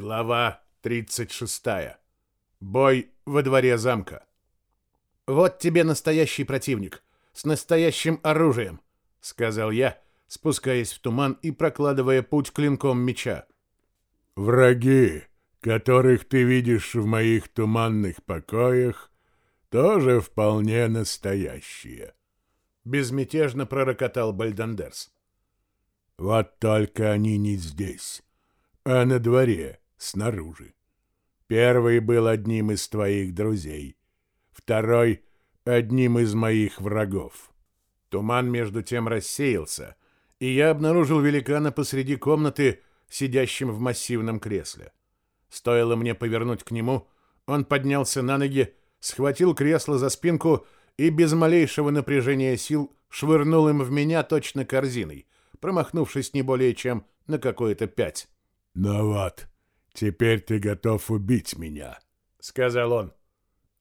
Глава 36. Бой во дворе замка. «Вот тебе настоящий противник, с настоящим оружием», — сказал я, спускаясь в туман и прокладывая путь клинком меча. «Враги, которых ты видишь в моих туманных покоях, тоже вполне настоящие», — безмятежно пророкотал Бальдандерс. «Вот только они не здесь, а на дворе, снаружи. Первый был одним из твоих друзей, второй — одним из моих врагов. Туман между тем рассеялся, и я обнаружил великана посреди комнаты, сидящим в массивном кресле. Стоило мне повернуть к нему, он поднялся на ноги, схватил кресло за спинку и без малейшего напряжения сил швырнул им в меня точно корзиной, промахнувшись не более чем на какое-то пять. «Ну вот, теперь ты готов убить меня», — сказал он.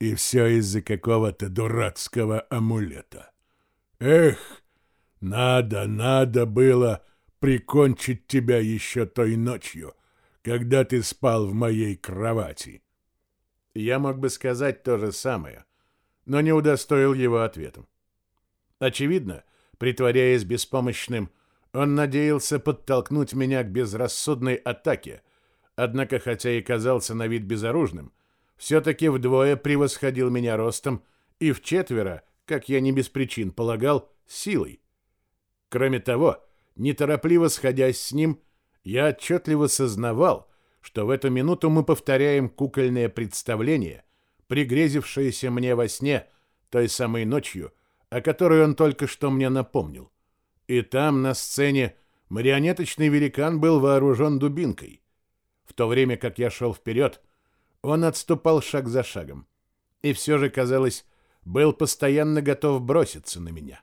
«И все из-за какого-то дурацкого амулета. Эх, надо, надо было прикончить тебя еще той ночью, когда ты спал в моей кровати». Я мог бы сказать то же самое, но не удостоил его ответом. Очевидно, притворяясь беспомощным, он надеялся подтолкнуть меня к безрассудной атаке, однако, хотя и казался на вид безоружным, все-таки вдвое превосходил меня ростом и в четверо, как я не без причин полагал, силой. Кроме того, неторопливо сходясь с ним, я отчетливо сознавал, что в эту минуту мы повторяем кукольное представление, пригрезившееся мне во сне той самой ночью, о которой он только что мне напомнил. И там, на сцене, марионеточный великан был вооружен дубинкой. В то время как я шел вперед, он отступал шаг за шагом. И все же, казалось, был постоянно готов броситься на меня.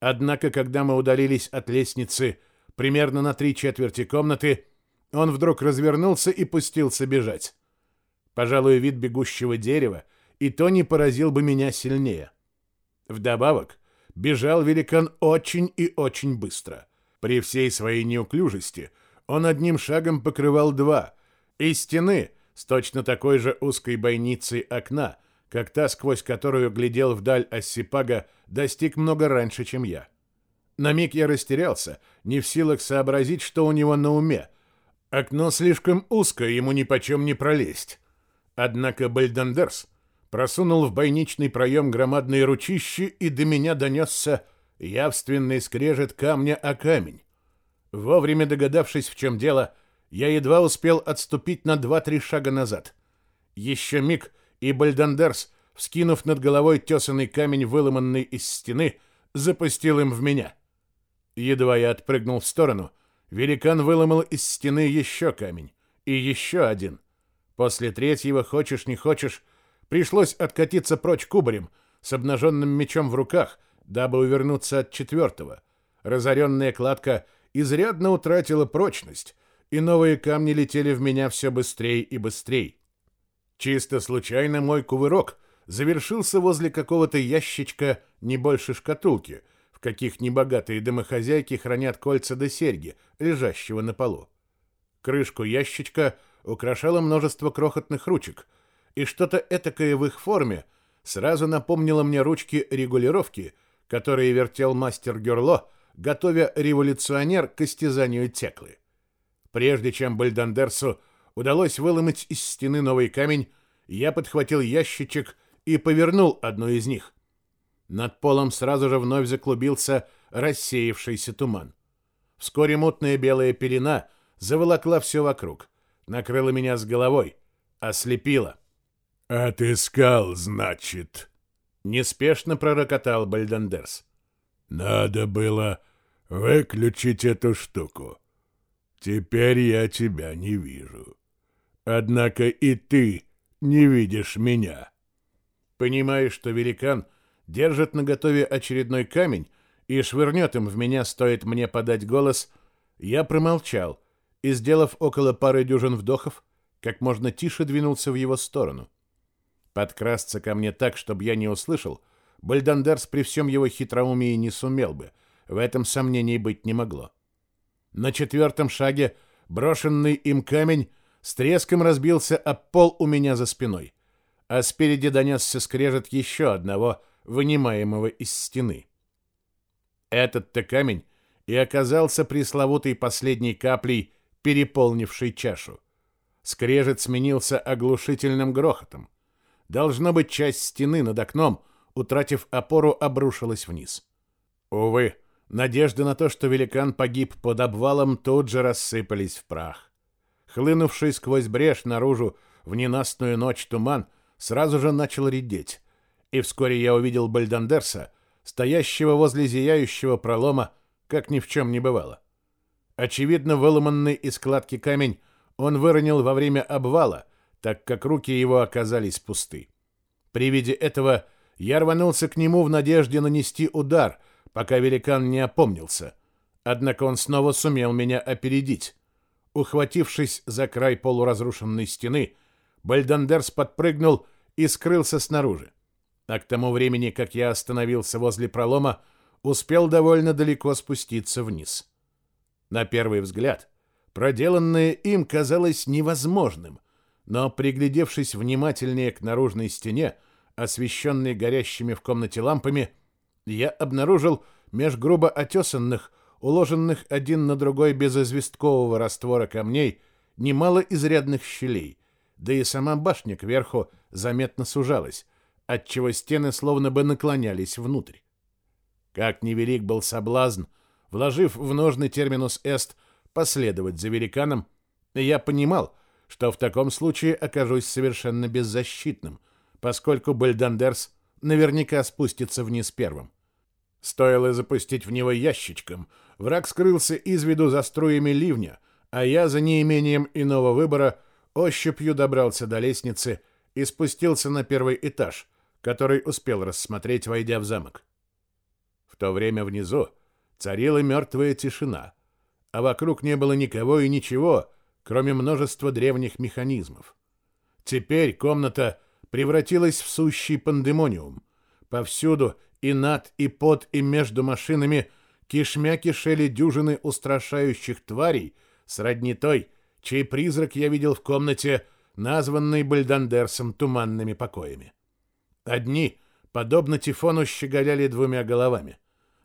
Однако, когда мы удалились от лестницы примерно на три четверти комнаты, он вдруг развернулся и пустился бежать. Пожалуй, вид бегущего дерева и то не поразил бы меня сильнее. Вдобавок, бежал великан очень и очень быстро. При всей своей неуклюжести он одним шагом покрывал два, и стены с точно такой же узкой бойницей окна, как та, сквозь которую глядел вдаль Ассипага, достиг много раньше, чем я. На миг я растерялся, не в силах сообразить, что у него на уме. Окно слишком узкое, ему нипочем не пролезть. Однако Бальдандерс просунул в бойничный проем громадные ручищи, и до меня донесся явственный скрежет камня о камень. Вовремя догадавшись, в чем дело, я едва успел отступить на два-три шага назад. Еще миг, и Бальдандерс, вскинув над головой тесанный камень, выломанный из стены, запустил им в меня. Едва я отпрыгнул в сторону, великан выломал из стены еще камень, и еще один. После третьего, хочешь не хочешь, Пришлось откатиться прочь кубарем, с обнаженным мечом в руках, дабы увернуться от четвертого. Разоренная кладка изрядно утратила прочность, и новые камни летели в меня все быстрее и быстрее. Чисто случайно мой кувырок завершился возле какого-то ящичка не больше шкатулки, в каких небогатые домохозяйки хранят кольца до серьги, лежащего на полу. Крышку ящичка украшало множество крохотных ручек — и что-то этакое в их форме сразу напомнило мне ручки регулировки, которые вертел мастер Герло, готовя революционер к истязанию Теклы. Прежде чем Бальдандерсу удалось выломать из стены новый камень, я подхватил ящичек и повернул одну из них. Над полом сразу же вновь заклубился рассеявшийся туман. Вскоре мутная белая пелена заволокла все вокруг, накрыла меня с головой, ослепила. «Отыскал, значит?» — неспешно пророкотал Бальдандерс. «Надо было выключить эту штуку. Теперь я тебя не вижу. Однако и ты не видишь меня». Понимая, что великан держит наготове очередной камень и швырнет им в меня, стоит мне подать голос, я промолчал и, сделав около пары дюжин вдохов, как можно тише двинулся в его сторону. Подкрасться ко мне так, чтобы я не услышал, Бальдандерс при всем его хитроумии не сумел бы. В этом сомнений быть не могло. На четвертом шаге брошенный им камень с треском разбился об пол у меня за спиной, а спереди донесся скрежет еще одного, вынимаемого из стены. Этот-то камень и оказался пресловутой последней каплей, переполнившей чашу. Скрежет сменился оглушительным грохотом. Должно быть, часть стены над окном, утратив опору, обрушилась вниз. Увы, надежды на то, что великан погиб под обвалом, тут же рассыпались в прах. Хлынувший сквозь брешь наружу в ненастную ночь туман сразу же начал редеть, и вскоре я увидел Бальдандерса, стоящего возле зияющего пролома, как ни в чем не бывало. Очевидно, выломанный из складки камень он выронил во время обвала, так как руки его оказались пусты. При виде этого я рванулся к нему в надежде нанести удар, пока великан не опомнился. Однако он снова сумел меня опередить. Ухватившись за край полуразрушенной стены, Бальдандерс подпрыгнул и скрылся снаружи. А к тому времени, как я остановился возле пролома, успел довольно далеко спуститься вниз. На первый взгляд, проделанное им казалось невозможным, но, приглядевшись внимательнее к наружной стене, освещенной горящими в комнате лампами, я обнаружил меж грубо отесанных, уложенных один на другой без известкового раствора камней, немало изрядных щелей, да и сама башня кверху заметно сужалась, отчего стены словно бы наклонялись внутрь. Как невелик был соблазн, вложив в ножный терминус «эст» последовать за великаном, я понимал, что в таком случае окажусь совершенно беззащитным, поскольку Бальдандерс наверняка спустится вниз первым. Стоило запустить в него ящичком, враг скрылся из виду за струями ливня, а я за неимением иного выбора ощупью добрался до лестницы и спустился на первый этаж, который успел рассмотреть, войдя в замок. В то время внизу царила мертвая тишина, а вокруг не было никого и ничего, кроме множества древних механизмов. Теперь комната превратилась в сущий пандемониум. Повсюду и над, и под, и между машинами кишмя кишели дюжины устрашающих тварей, сродни той, чей призрак я видел в комнате, названной Бальдандерсом туманными покоями. Одни, подобно Тифону, щеголяли двумя головами,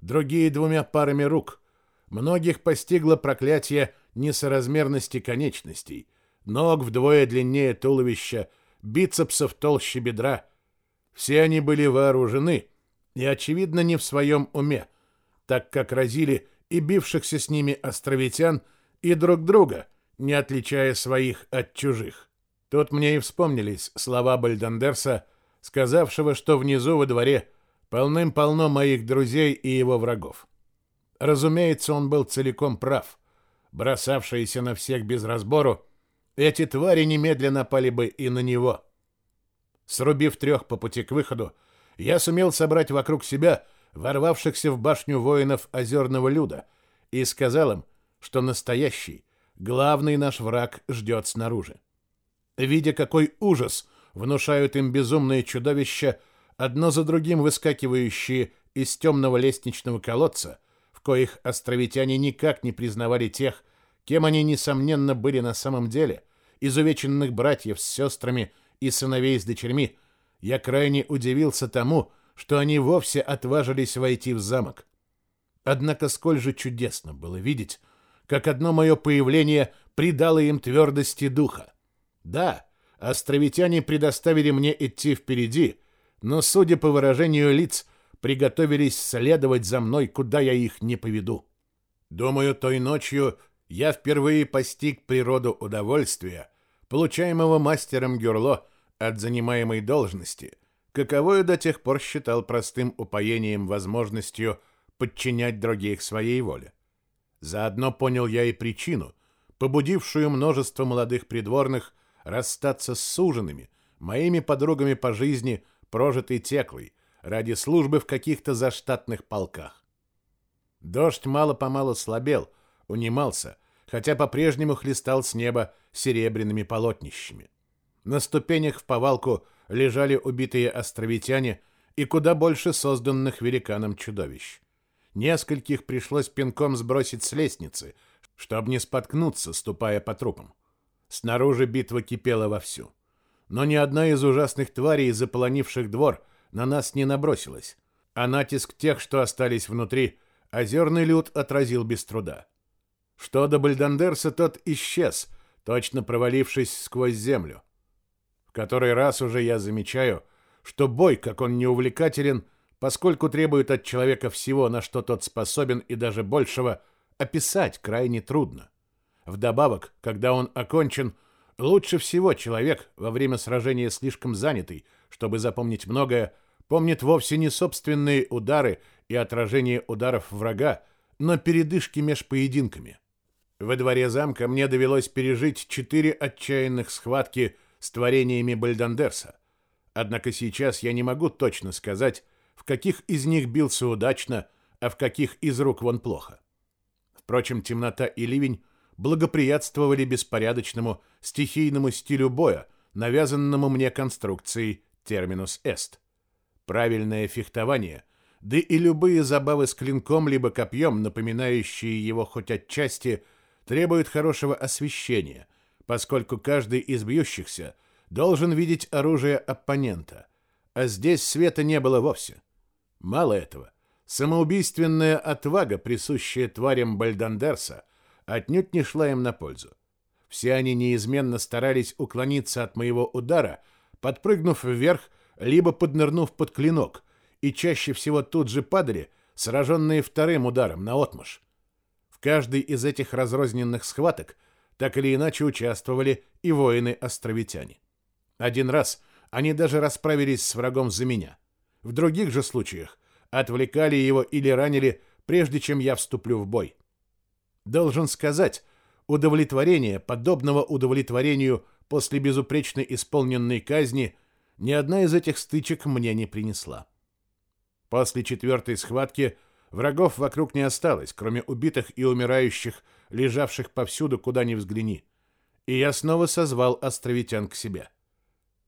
другие — двумя парами рук. Многих постигло проклятие несоразмерности конечностей, ног вдвое длиннее туловища, бицепсов толще бедра. Все они были вооружены и, очевидно, не в своем уме, так как разили и бившихся с ними островитян, и друг друга, не отличая своих от чужих. Тут мне и вспомнились слова Бальдандерса, сказавшего, что внизу во дворе полным-полно моих друзей и его врагов. Разумеется, он был целиком прав. Бросавшиеся на всех без разбору, эти твари немедленно напали бы и на него. Срубив трех по пути к выходу, я сумел собрать вокруг себя ворвавшихся в башню воинов озерного люда и сказал им, что настоящий, главный наш враг ждет снаружи. Видя, какой ужас внушают им безумные чудовища, одно за другим выскакивающие из темного лестничного колодца, в коих островитяне никак не признавали тех, кем они, несомненно, были на самом деле, изувеченных братьев с сестрами и сыновей с дочерьми, я крайне удивился тому, что они вовсе отважились войти в замок. Однако сколь же чудесно было видеть, как одно мое появление придало им твердости духа. Да, островитяне предоставили мне идти впереди, но, судя по выражению лиц, приготовились следовать за мной, куда я их не поведу. Думаю, той ночью я впервые постиг природу удовольствия, получаемого мастером Гюрло от занимаемой должности, каковое до тех пор считал простым упоением возможностью подчинять других своей воле. Заодно понял я и причину, побудившую множество молодых придворных расстаться с суженными, моими подругами по жизни, прожитой теклой, ради службы в каких-то заштатных полках. Дождь мало-помалу слабел, унимался, хотя по-прежнему хлестал с неба серебряными полотнищами. На ступенях в повалку лежали убитые островитяне и куда больше созданных великаном чудовищ. Нескольких пришлось пинком сбросить с лестницы, чтобы не споткнуться, ступая по трупам. Снаружи битва кипела вовсю. Но ни одна из ужасных тварей, заполонивших двор, на нас не набросилась, а натиск тех, что остались внутри, озерный люд отразил без труда. Что до Бальдандерса, тот исчез, точно провалившись сквозь землю. В который раз уже я замечаю, что бой, как он неувлекателен, поскольку требует от человека всего, на что тот способен и даже большего, описать крайне трудно. Вдобавок, когда он окончен, лучше всего человек во время сражения слишком занятый, чтобы запомнить многое, помнит вовсе не собственные удары и отражение ударов врага, но передышки меж поединками. Во дворе замка мне довелось пережить четыре отчаянных схватки с творениями Бальдандерса. Однако сейчас я не могу точно сказать, в каких из них бился удачно, а в каких из рук вон плохо. Впрочем, темнота и ливень благоприятствовали беспорядочному стихийному стилю боя, навязанному мне конструкцией терминус эст. Правильное фехтование, да и любые забавы с клинком либо копьем, напоминающие его хоть отчасти – требует хорошего освещения, поскольку каждый из бьющихся должен видеть оружие оппонента, а здесь света не было вовсе. Мало этого, самоубийственная отвага, присущая тварям Бальдандерса, отнюдь не шла им на пользу. Все они неизменно старались уклониться от моего удара, подпрыгнув вверх, либо поднырнув под клинок, и чаще всего тут же падали, сраженные вторым ударом на отмашь каждой из этих разрозненных схваток так или иначе участвовали и воины-островитяне. Один раз они даже расправились с врагом за меня. В других же случаях отвлекали его или ранили, прежде чем я вступлю в бой. Должен сказать, удовлетворение, подобного удовлетворению после безупречно исполненной казни, ни одна из этих стычек мне не принесла. После четвертой схватки – Врагов вокруг не осталось, кроме убитых и умирающих, лежавших повсюду, куда ни взгляни. И я снова созвал островитян к себе.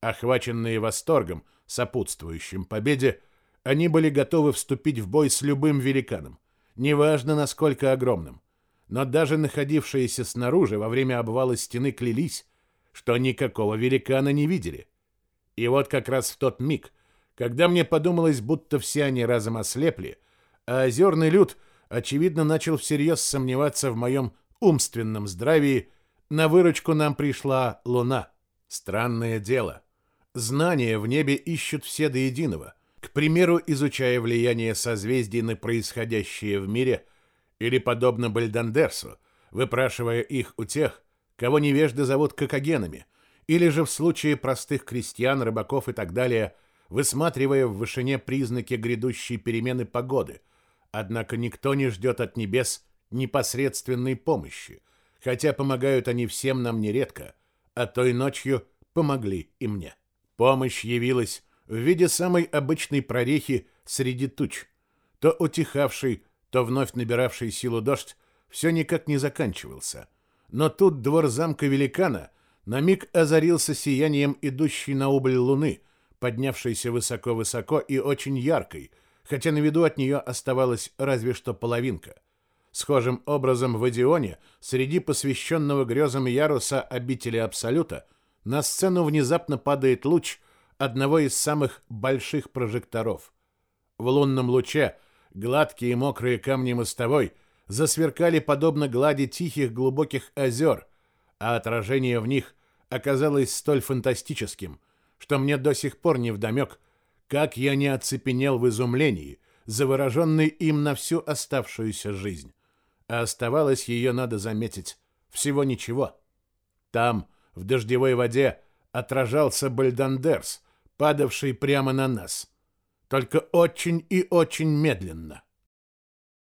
Охваченные восторгом, сопутствующим победе, они были готовы вступить в бой с любым великаном, неважно насколько огромным. Но даже находившиеся снаружи во время обвала стены клялись, что никакого великана не видели. И вот как раз в тот миг, когда мне подумалось, будто все они разом ослепли, а озерный люд, очевидно, начал всерьез сомневаться в моем умственном здравии, на выручку нам пришла луна. Странное дело. Знания в небе ищут все до единого. К примеру, изучая влияние созвездий на происходящее в мире, или, подобно Бальдандерсу, выпрашивая их у тех, кого невежды зовут кокогенами, или же в случае простых крестьян, рыбаков и так далее, высматривая в вышине признаки грядущей перемены погоды – Однако никто не ждет от небес непосредственной помощи, хотя помогают они всем нам нередко, а той ночью помогли и мне. Помощь явилась в виде самой обычной прорехи среди туч. То утихавший, то вновь набиравший силу дождь все никак не заканчивался. Но тут двор замка великана на миг озарился сиянием идущей на убыль луны, поднявшейся высоко-высоко и очень яркой, хотя на виду от нее оставалась разве что половинка. Схожим образом в Эдионе, среди посвященного грезам яруса обители Абсолюта, на сцену внезапно падает луч одного из самых больших прожекторов. В лунном луче гладкие мокрые камни мостовой засверкали подобно глади тихих глубоких озер, а отражение в них оказалось столь фантастическим, что мне до сих пор не вдомек, как я не оцепенел в изумлении, завороженный им на всю оставшуюся жизнь. А оставалось ее, надо заметить, всего ничего. Там, в дождевой воде, отражался Бальдандерс, падавший прямо на нас. Только очень и очень медленно.